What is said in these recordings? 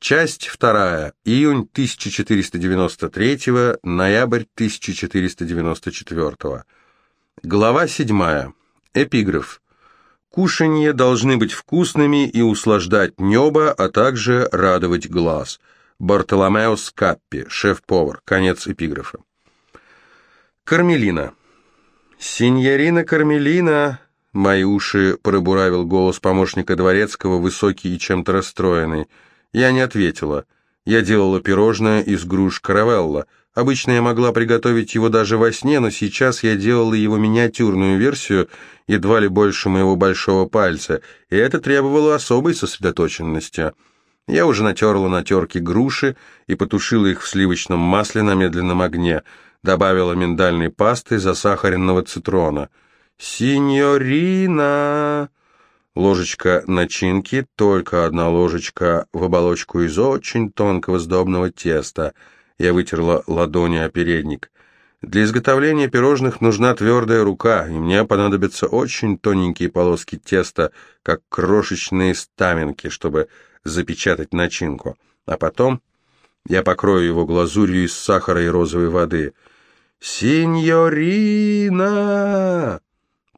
Часть вторая. Июнь 1493, ноябрь 1494. Глава седьмая. Эпиграф. Кушанье должны быть вкусными и услаждать небо, а также радовать глаз. Бартоломео Скаппи, шеф-повар. Конец эпиграфа. Кармелина. «Синьорина Кармелина!» Мои уши пробуравил голос помощника дворецкого, высокий и чем-то расстроенный. Я не ответила. Я делала пирожное из груш каравелла. Обычно я могла приготовить его даже во сне, но сейчас я делала его миниатюрную версию, едва ли больше моего большого пальца, и это требовало особой сосредоточенности. Я уже натерла на терке груши и потушила их в сливочном масле на медленном огне, добавила миндальной пасты засахаренного цитрона. «Синьорина!» Ложечка начинки, только одна ложечка в оболочку из очень тонкого сдобного теста. Я вытерла ладони о передник. Для изготовления пирожных нужна твердая рука, и мне понадобятся очень тоненькие полоски теста, как крошечные стаминки, чтобы запечатать начинку. А потом я покрою его глазурью из сахара и розовой воды. «Синьорина!»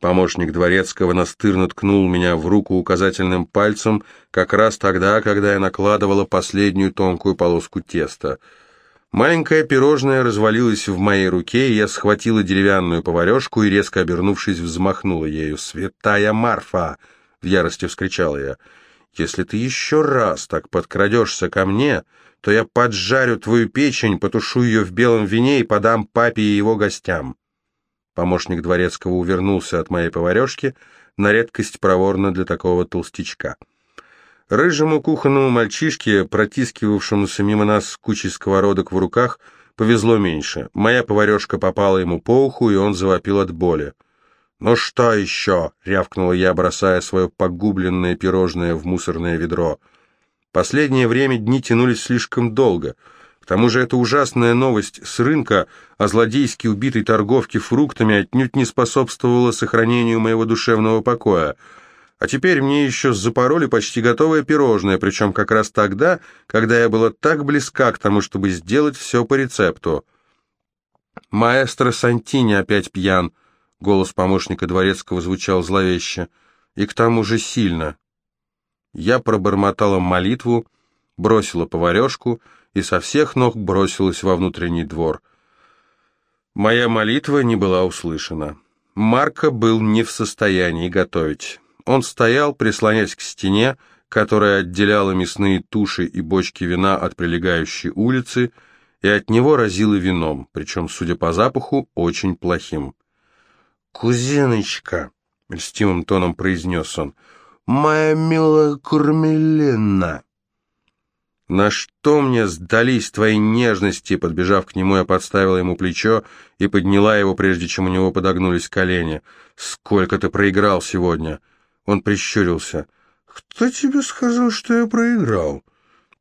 Помощник дворецкого настырно ткнул меня в руку указательным пальцем как раз тогда, когда я накладывала последнюю тонкую полоску теста. Маленькое пирожное развалилось в моей руке, и я схватила деревянную поварешку и, резко обернувшись, взмахнула ею. «Святая Марфа!» — в ярости вскричала я. «Если ты еще раз так подкрадешься ко мне, то я поджарю твою печень, потушу ее в белом вине и подам папе и его гостям». Помощник дворецкого увернулся от моей поварешки, на редкость проворно для такого толстячка. Рыжему кухонному мальчишке, протискивавшемуся мимо нас с кучей сковородок в руках, повезло меньше. Моя поварешка попала ему по уху, и он завопил от боли. «Ну что еще?» — рявкнула я, бросая свое погубленное пирожное в мусорное ведро. Последнее время дни тянулись слишком долго — к тому же эта ужасная новость с рынка о злодейски убитой торговке фруктами отнюдь не способствовала сохранению моего душевного покоя. А теперь мне еще запороли почти готовое пирожное, причем как раз тогда, когда я была так близка к тому, чтобы сделать все по рецепту. «Маэстро Сантини опять пьян», — голос помощника дворецкого звучал зловеще, — «и к тому же сильно». Я пробормотала молитву, бросила поварешку и со всех ног бросилась во внутренний двор. Моя молитва не была услышана. Марко был не в состоянии готовить. Он стоял, прислонясь к стене, которая отделяла мясные туши и бочки вина от прилегающей улицы, и от него разило вином, причем, судя по запаху, очень плохим. «Кузиночка», — льстивым тоном произнес он, — «моя милая Курмелина». «На что мне сдались твои нежности?» Подбежав к нему, я подставила ему плечо и подняла его, прежде чем у него подогнулись колени. «Сколько ты проиграл сегодня?» Он прищурился. «Кто тебе сказал, что я проиграл?»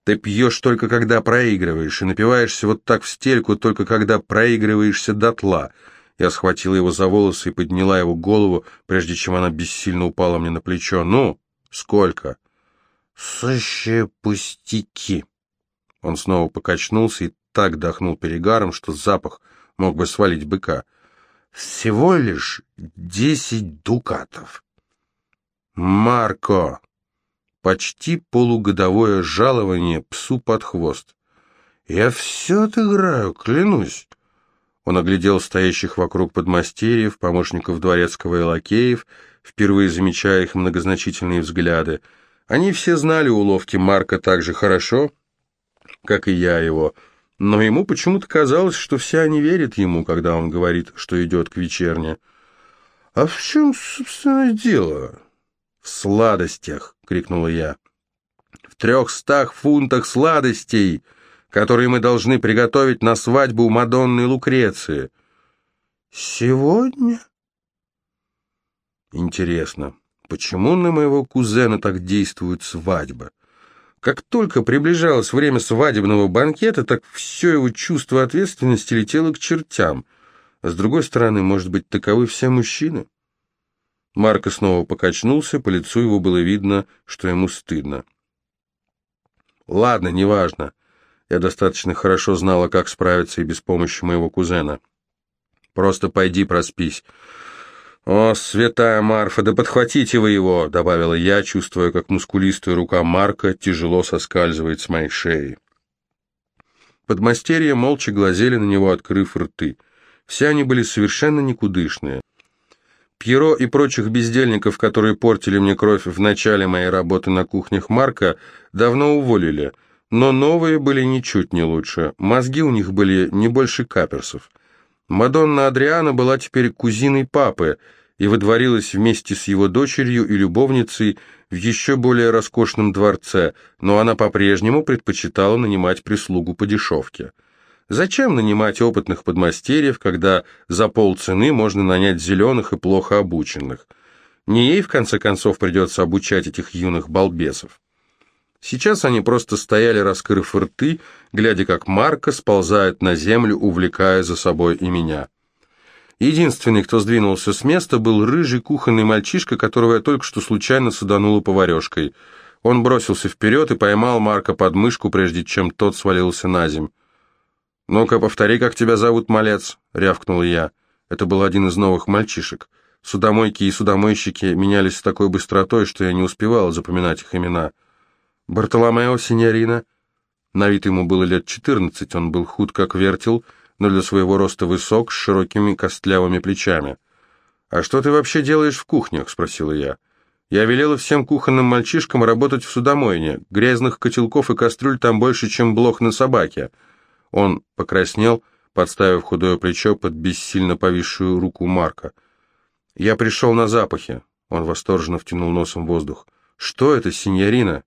«Ты пьешь только когда проигрываешь, и напиваешься вот так в стельку только когда проигрываешься дотла». Я схватила его за волосы и подняла его голову, прежде чем она бессильно упала мне на плечо. «Ну, сколько?» «Сущие пустяки!» Он снова покачнулся и так дохнул перегаром, что запах мог бы свалить быка. «Всего лишь десять дукатов!» «Марко!» Почти полугодовое жалование псу под хвост. «Я все отыграю, клянусь!» Он оглядел стоящих вокруг подмастерьев, помощников дворецкого и лакеев, впервые замечая их многозначительные взгляды — они все знали уловки Марка так же хорошо, как и я его, но ему почему-то казалось, что все они верят ему, когда он говорит, что идет к вечерне. «А в чем, собственно, дело?» «В сладостях!» — крикнула я. «В трехстах фунтах сладостей, которые мы должны приготовить на свадьбу Мадонны Лукреции». «Сегодня?» «Интересно, Почему на моего кузена так действует свадьба? Как только приближалось время свадебного банкета, так все его чувство ответственности летело к чертям. А с другой стороны, может быть, таковы все мужчины? Марко снова покачнулся, по лицу его было видно, что ему стыдно. Ладно, неважно. Я достаточно хорошо знала, как справиться и без помощи моего кузена. Просто пойди проспись. «О, святая Марфа, да подхватите вы его!» — добавила я, чувствуя, как мускулистая рука Марка тяжело соскальзывает с моей шеи. Подмастерья молча глазели на него, открыв рты. Все они были совершенно никудышные. Пьеро и прочих бездельников, которые портили мне кровь в начале моей работы на кухнях Марка, давно уволили, но новые были ничуть не лучше, мозги у них были не больше каперсов. Мадонна Адриана была теперь кузиной папы и выдворилась вместе с его дочерью и любовницей в еще более роскошном дворце, но она по-прежнему предпочитала нанимать прислугу по дешевке. Зачем нанимать опытных подмастерьев, когда за полцены можно нанять зеленых и плохо обученных? Не ей, в конце концов, придется обучать этих юных балбесов. Сейчас они просто стояли, раскрыв рты, глядя, как Марка сползает на землю, увлекая за собой и меня. Единственный, кто сдвинулся с места, был рыжий кухонный мальчишка, которого я только что случайно суданула поварешкой. Он бросился вперед и поймал Марка под мышку, прежде чем тот свалился на земь. «Ну-ка, повтори, как тебя зовут, малец», — рявкнул я. Это был один из новых мальчишек. Судомойки и судомойщики менялись с такой быстротой, что я не успевал запоминать их имена. Бартоломео Синьорина. На вид ему было лет четырнадцать, он был худ как вертел, но для своего роста высок, с широкими костлявыми плечами. «А что ты вообще делаешь в кухнях?» — спросила я. «Я велела всем кухонным мальчишкам работать в судомойне. Грязных котелков и кастрюль там больше, чем блох на собаке». Он покраснел, подставив худое плечо под бессильно повисшую руку Марка. «Я пришел на запахи», — он восторженно втянул носом воздух. «Что это, синьорина?»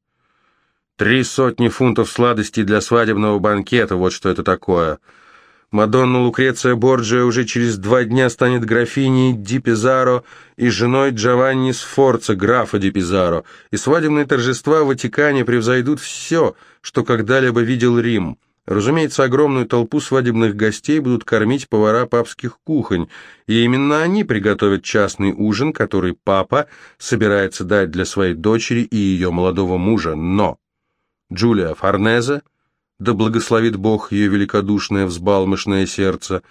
Три сотни фунтов сладостей для свадебного банкета, вот что это такое. Мадонна Лукреция Борджия уже через два дня станет графиней Ди Пизаро и женой Джованни Сфорца, графа Ди Пизаро, и свадебные торжества в Ватикане превзойдут все, что когда-либо видел Рим. Разумеется, огромную толпу свадебных гостей будут кормить повара папских кухонь, и именно они приготовят частный ужин, который папа собирается дать для своей дочери и ее молодого мужа, но... Джулия Форнезе, да благословит Бог ее великодушное взбалмошное сердце,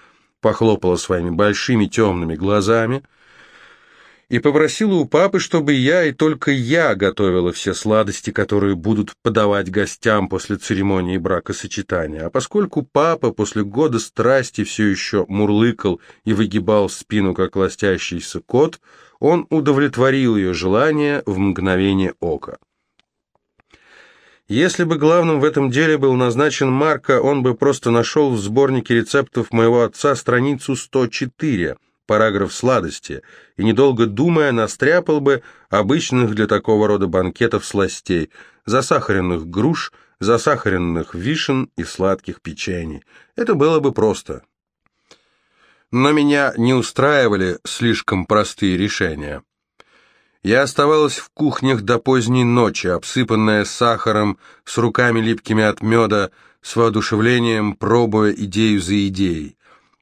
похлопала своими большими темными глазами и попросила у папы, чтобы я и только я готовила все сладости, которые будут подавать гостям после церемонии бракосочетания. А поскольку папа после года страсти все еще мурлыкал и выгибал спину, как ластящийся кот, он удовлетворил ее желание в мгновение ока. Если бы главным в этом деле был назначен Марко, он бы просто нашел в сборнике рецептов моего отца страницу 104, параграф сладости, и, недолго думая, настряпал бы обычных для такого рода банкетов сластей, засахаренных груш, засахаренных вишен и сладких печений. Это было бы просто. Но меня не устраивали слишком простые решения. Я оставалась в кухнях до поздней ночи, обсыпанная сахаром, с руками липкими от меда, с воодушевлением пробуя идею за идеей.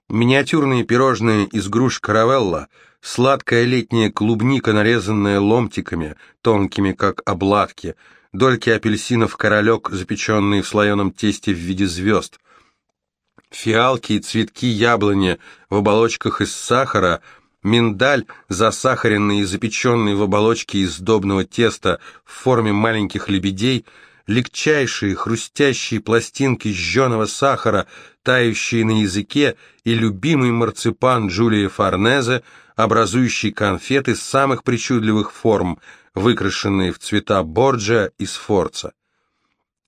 Миниатюрные пирожные из груш каравелла, сладкая летняя клубника, нарезанная ломтиками, тонкими, как обладки, дольки апельсинов королек, запеченные в слоеном тесте в виде звезд, фиалки и цветки яблони в оболочках из сахара — Миндаль, засахаренный и запеченный в оболочке из сдобного теста в форме маленьких лебедей, легчайшие хрустящие пластинки жженого сахара, тающие на языке, и любимый марципан Джулии Форнезе, образующий конфеты самых причудливых форм, выкрашенные в цвета борджа и сфорца.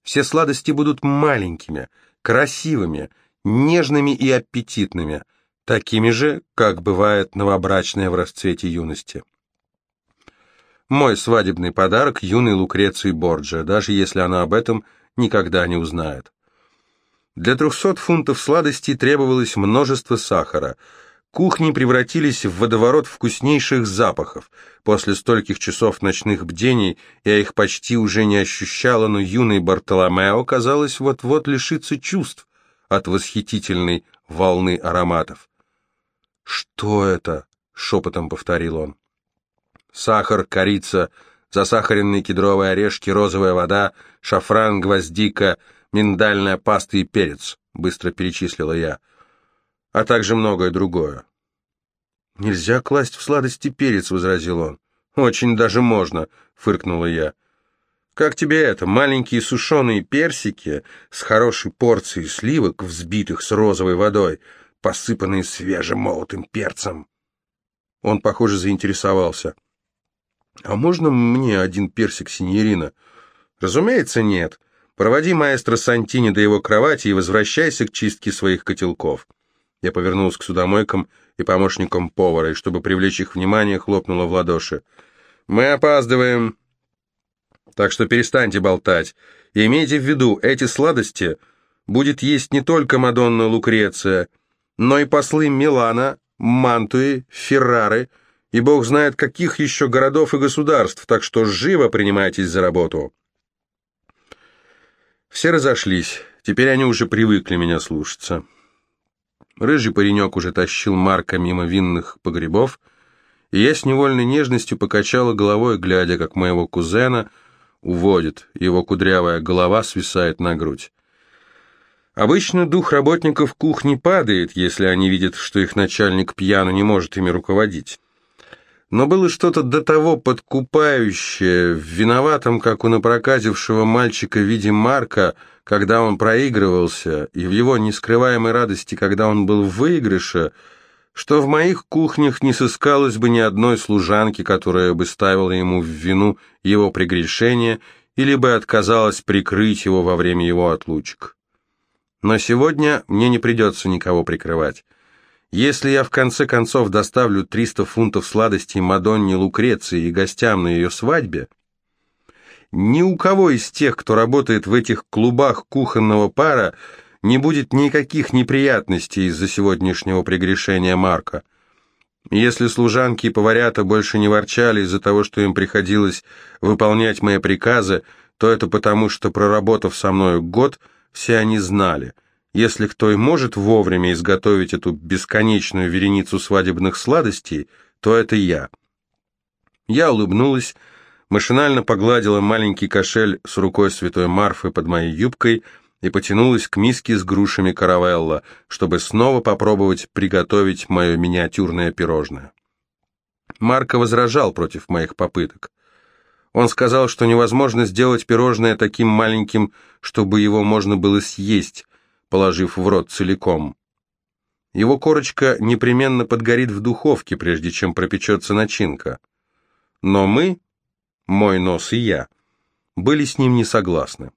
Все сладости будут маленькими, красивыми, нежными и аппетитными – такими же, как бывает новобрачная в расцвете юности. Мой свадебный подарок юной Лукреции Борджа, даже если она об этом никогда не узнает. Для трехсот фунтов сладостей требовалось множество сахара. Кухни превратились в водоворот вкуснейших запахов. После стольких часов ночных бдений я их почти уже не ощущала, но юный Бартоломео, казалось, вот-вот лишится чувств от восхитительной волны ароматов. «Что это?» — шепотом повторил он. «Сахар, корица, засахаренные кедровые орешки, розовая вода, шафран, гвоздика, миндальная паста и перец, быстро перечислила я, а также многое другое. «Нельзя класть в сладости перец», — возразил он. «Очень даже можно», — фыркнула я. «Как тебе это? Маленькие сушеные персики с хорошей порцией сливок, взбитых с розовой водой, посыпанные свежим молотым перцем». Он, похоже, заинтересовался. «А можно мне один персик, синьорина?» «Разумеется, нет. Проводи маэстро Сантини до его кровати и возвращайся к чистке своих котелков». Я повернулся к судомойкам и помощникам повара, и, чтобы привлечь их внимание, хлопнула в ладоши. «Мы опаздываем!» Так что перестаньте болтать. И имейте в виду, эти сладости будет есть не только Мадонна Лукреция, но и послы Милана, Мантуи, Феррары и бог знает каких еще городов и государств, так что живо принимайтесь за работу. Все разошлись, теперь они уже привыкли меня слушаться. Рыжий паренек уже тащил Марка мимо винных погребов, и я с невольной нежностью покачала головой, глядя, как моего кузена уводит, его кудрявая голова свисает на грудь. Обычно дух работников кухни падает, если они видят, что их начальник пьяно не может ими руководить. Но было что-то до того подкупающее, виноватым, как у напроказившего мальчика в виде Марка, когда он проигрывался, и в его нескрываемой радости, когда он был в выигрыше, что в моих кухнях не сыскалось бы ни одной служанки, которая бы ставила ему в вину его прегрешение или бы отказалась прикрыть его во время его отлучек. Но сегодня мне не придется никого прикрывать. Если я в конце концов доставлю 300 фунтов сладостей Мадонне Лукреции и гостям на ее свадьбе, ни у кого из тех, кто работает в этих клубах кухонного пара, не будет никаких неприятностей из-за сегодняшнего прегрешения Марка. Если служанки и поварята больше не ворчали из-за того, что им приходилось выполнять мои приказы, то это потому, что, проработав со мною год, все они знали. Если кто и может вовремя изготовить эту бесконечную вереницу свадебных сладостей, то это я. Я улыбнулась, машинально погладила маленький кошель с рукой святой Марфы под моей юбкой и потянулась к миске с грушами каравелла, чтобы снова попробовать приготовить мое миниатюрное пирожное. Марко возражал против моих попыток. Он сказал, что невозможно сделать пирожное таким маленьким, чтобы его можно было съесть, положив в рот целиком. Его корочка непременно подгорит в духовке, прежде чем пропечется начинка. Но мы, мой нос и я, были с ним не согласны.